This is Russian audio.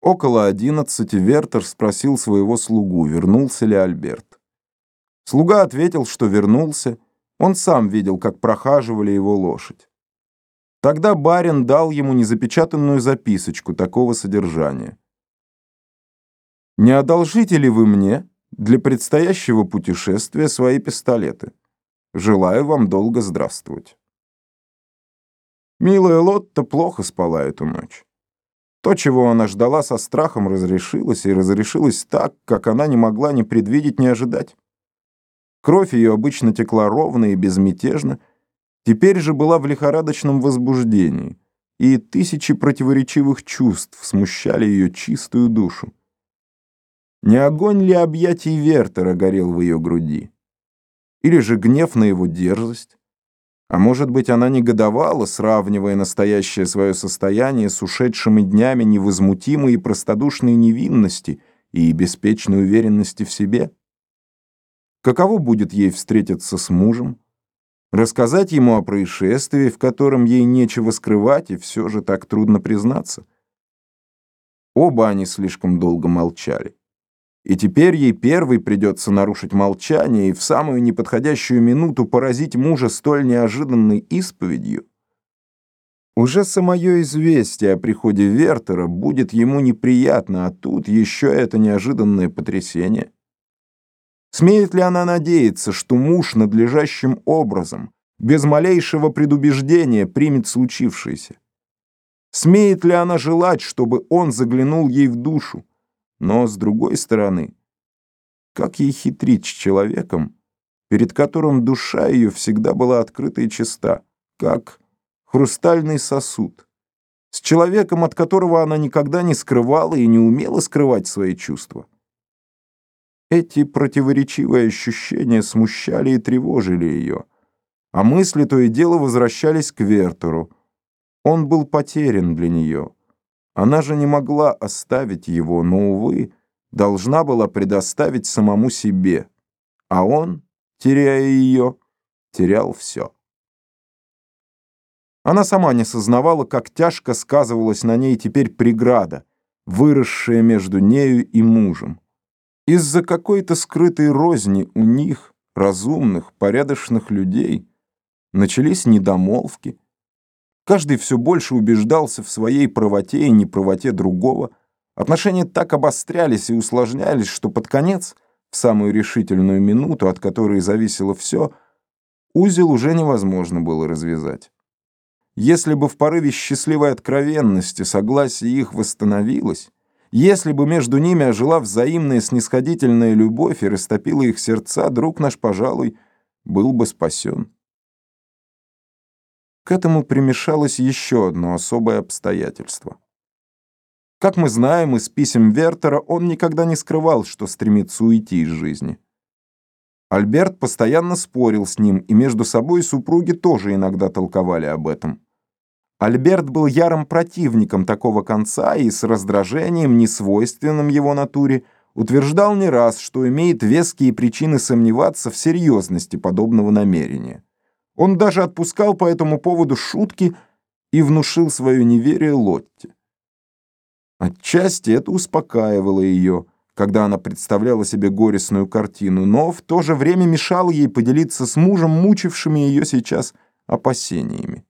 Около одиннадцати Вертер спросил своего слугу, вернулся ли Альберт. Слуга ответил, что вернулся, он сам видел, как прохаживали его лошадь. Тогда барин дал ему незапечатанную записочку такого содержания. «Не одолжите ли вы мне для предстоящего путешествия свои пистолеты? Желаю вам долго здравствовать». Милая Лотта плохо спала эту ночь. То, чего она ждала со страхом, разрешилось, и разрешилось так, как она не могла ни предвидеть, ни ожидать. Кровь ее обычно текла ровно и безмятежно, теперь же была в лихорадочном возбуждении, и тысячи противоречивых чувств смущали ее чистую душу. Не огонь ли объятий Вертера горел в ее груди? Или же гнев на его дерзость? А может быть, она негодовала, сравнивая настоящее свое состояние с ушедшими днями невозмутимой и простодушной невинности и беспечной уверенности в себе? Каково будет ей встретиться с мужем? Рассказать ему о происшествии, в котором ей нечего скрывать, и все же так трудно признаться? Оба они слишком долго молчали. И теперь ей первой придется нарушить молчание и в самую неподходящую минуту поразить мужа столь неожиданной исповедью. Уже самое известие о приходе Вертера будет ему неприятно, а тут еще это неожиданное потрясение. Смеет ли она надеяться, что муж надлежащим образом, без малейшего предубеждения, примет случившееся? Смеет ли она желать, чтобы он заглянул ей в душу? Но, с другой стороны, как ей хитрить с человеком, перед которым душа ее всегда была открыта и чиста, как хрустальный сосуд, с человеком, от которого она никогда не скрывала и не умела скрывать свои чувства? Эти противоречивые ощущения смущали и тревожили ее, а мысли то и дело возвращались к Вертеру. Он был потерян для нее. Она же не могла оставить его, но, увы, должна была предоставить самому себе. А он, теряя ее, терял все. Она сама не сознавала, как тяжко сказывалась на ней теперь преграда, выросшая между нею и мужем. Из-за какой-то скрытой розни у них, разумных, порядочных людей, начались недомолвки, Каждый все больше убеждался в своей правоте и неправоте другого. Отношения так обострялись и усложнялись, что под конец, в самую решительную минуту, от которой зависело все, узел уже невозможно было развязать. Если бы в порыве счастливой откровенности согласие их восстановилось, если бы между ними ожила взаимная снисходительная любовь и растопила их сердца, друг наш, пожалуй, был бы спасен. К этому примешалось еще одно особое обстоятельство. Как мы знаем из писем Вертера, он никогда не скрывал, что стремится уйти из жизни. Альберт постоянно спорил с ним, и между собой супруги тоже иногда толковали об этом. Альберт был ярым противником такого конца и с раздражением, несвойственным его натуре, утверждал не раз, что имеет веские причины сомневаться в серьезности подобного намерения. Он даже отпускал по этому поводу шутки и внушил свое неверие Лотте. Отчасти это успокаивало ее, когда она представляла себе горестную картину, но в то же время мешало ей поделиться с мужем, мучившими ее сейчас опасениями.